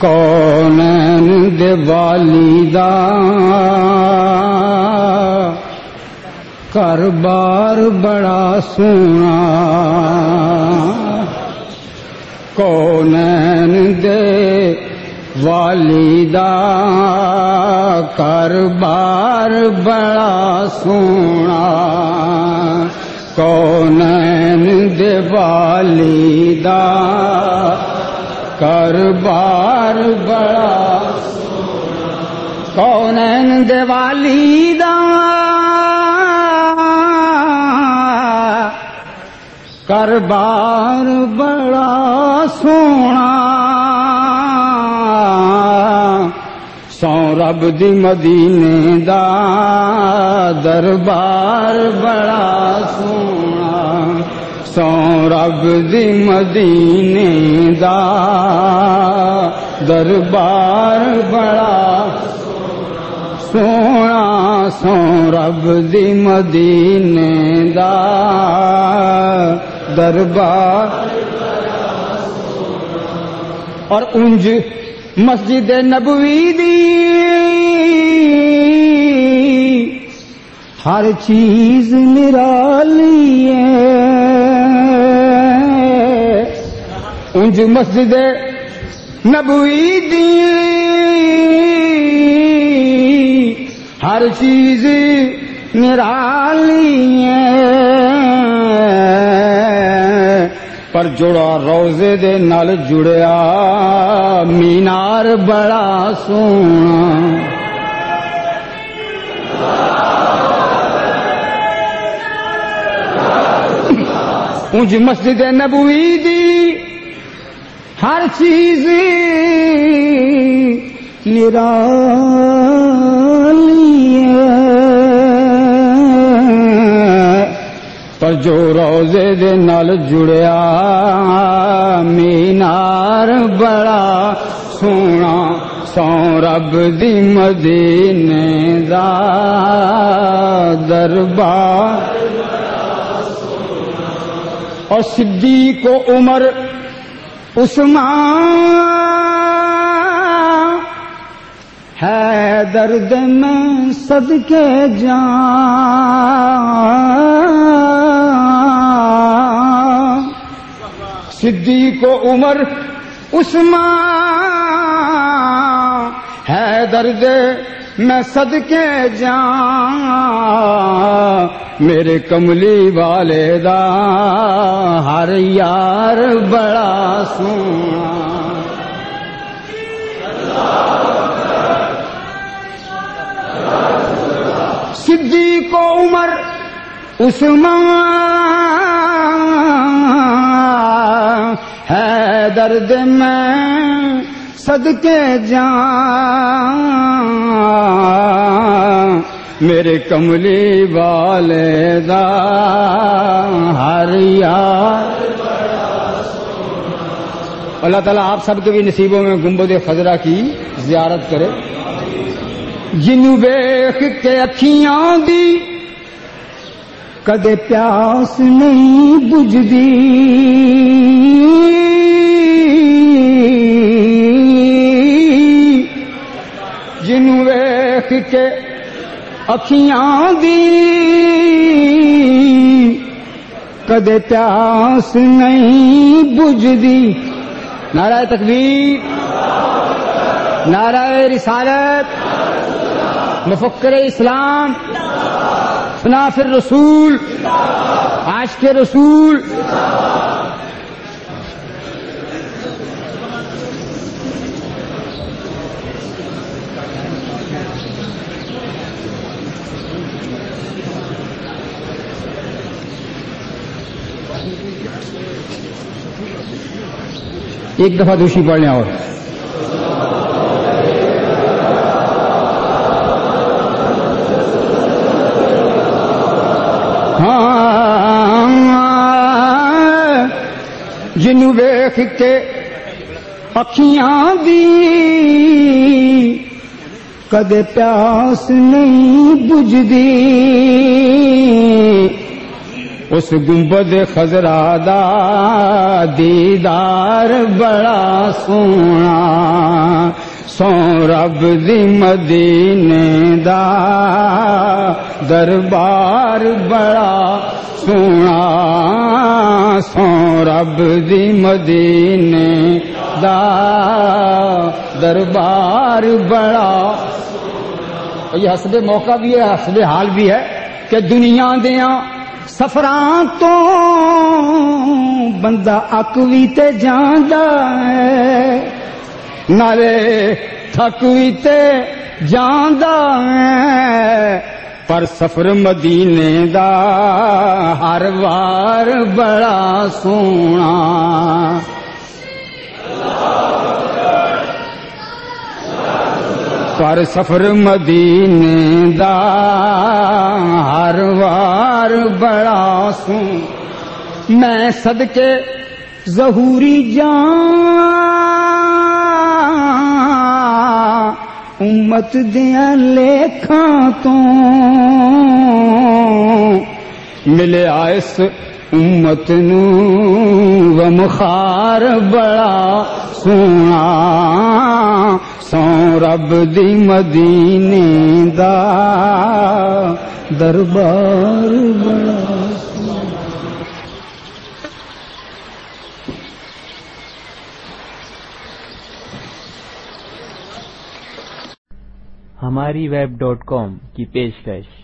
کون دیوالی دا کر بار بڑا سونا۔ کون دے والی بڑا سونا۔ کون دیوالی دا۔ کر بار بڑا کون دیوالی دا۔ کر بار بڑا سونا۔ دی مدینے دا دربار بڑا سونا۔ سو رب دی مدینے دا دربار بڑا سونا۔ سو رب دی مدینے دا دربار اور انج مسجد نبوی دی۔ ہر چیز نرالی انج مسجد نبوی دی ہر چیز نرالی پر جڑا روزے دے نال جڑیا، مینار بڑا سونا۔ اونج مسجد نبوی دی، ہر چیز نرالی پر جو روزے دے نال جڑیا، مینار بڑا سونا سو رب دی مدینے دا دربار۔ اور صدیق کو عمر، عثمان ہے درد میں صدقے جان۔ صدیق کو عمر، عثمان ہے درد میں صدقے جان۔ میرے کملی والے دا ہر یار بڑا سونا۔ صدیق کو عمر، عثمان ہے درد میں صدقے جان۔ میرے کملی والے دا ہر یار۔ اللہ تعالیٰ آپ سب کے بھی نصیبوں میں گنبد خزرہ کی زیارت کرے۔ جنو ویخ کے اکھیاں دی کدے پیاس نہیں بجھدی۔ جنو ویخ کے اکھیاں دی کدے پیاس نہیں بجھدی۔ نعرہ تکبیر۔ نعرہ رسالت۔ مفکر اسلام۔ صناف الرسول عاشق رسول۔ ایک دفعہ دوسری پڑھ لیں اور۔ ہاں جنو ویخ کے اکھیاں دی، کدے پیاس نہیں بجھدی اس گنبد خزرا دا دیدار بڑا سونا۔ سو رب دی مدینے دا دربار بڑا سونا۔ سو رب دی مدینے دا دربار بڑا یہ حسب موقع بھی ہے حسب حال بھی ہے کہ دنیا دیا سفراں تو بندہ اک بھی تے جاندا ہے۔ نالے تھک بھی تے جاندا ہے۔ پر سفر مدینے دا ہر وار بڑا سونا۔ پر سفر مدینے دا ہر وار بڑا سوں۔ میں صدقے ظہوری جان امت دیا لیکھاں تو ملے آئس امت نو ومخار بڑا سونا۔ سو رب دی مدینے دا دربار بڑا ہماری ویب ڈاٹ کام کی پیشکش